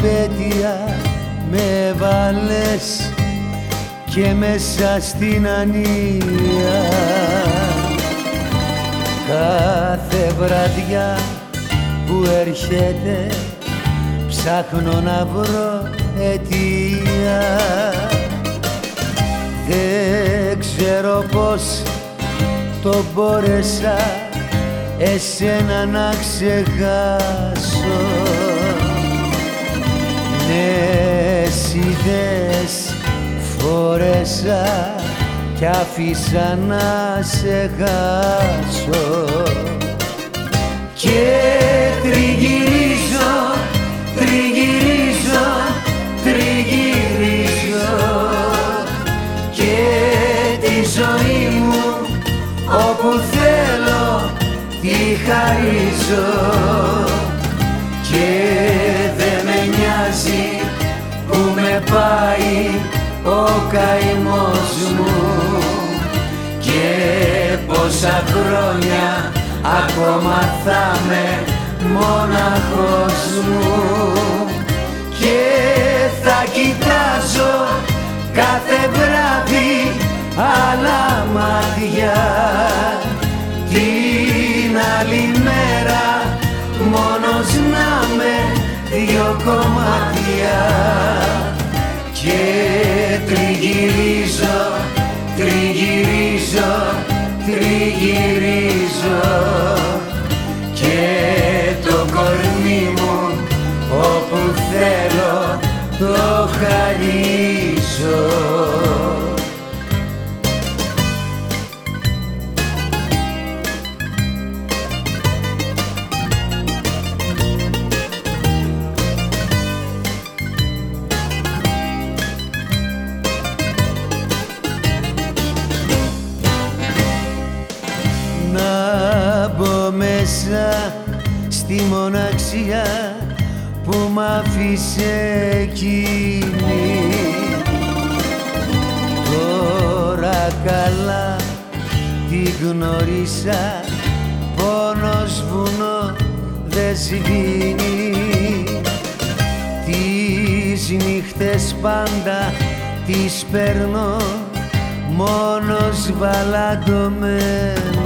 περιπέτεια με βάλες και μέσα στην ανία. Κάθε βραδιά που έρχεται ψάχνω να βρω αιτία. Δεν ξέρω πως το μπόρεσα εσένα να ξεχάσω Νέες ιδέες φορέσα κι άφησα να σε χάσω και τριγυρίζω, τριγυρίζω, τριγυρίζω. Και τη ζωή μου όπου θέλω τη χαρίζω πάει ο καημός μου. Και πόσα χρόνια ακόμα θα με μόναχος μου. Και θα κοιτάζω κάθε βράδυ άλλα μάτια. Την άλλη μέρα μόνος να με δυο κομμάτια και τριγυρίζω, τριγυρίζω, τριγυρίζω μέσα στη μοναξιά που μ' άφησε εκείνη. Τώρα καλά τη γνωρίσα πόνος βουνό δεν σβήνει. Τις νύχτες πάντα τις παίρνω μόνος βαλαντωμένος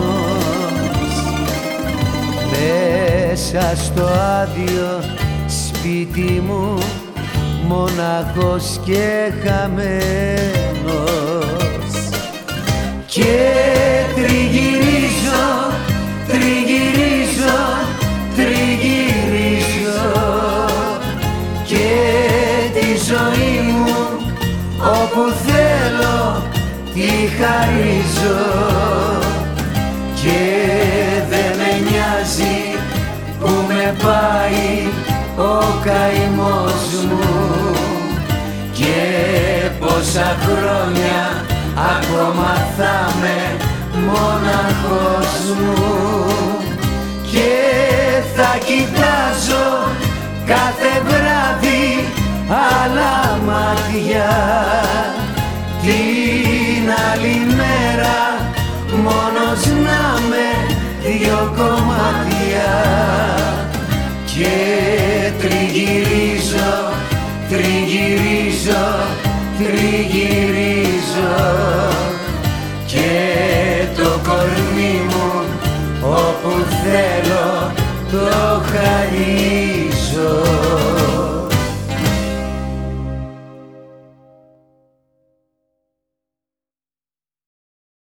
μέσα στο άδειο σπίτι μου μοναχός και χαμένος. Και τριγυρίζω, τριγυρίζω, τριγυρίζω. Και τη ζωή μου όπου θέλω τη χαρίζω καημός μου και πόσα χρόνια ακόμα θα με μόναχος μου και θα κοιτάζω κάθε βράδυ άλλα μάτια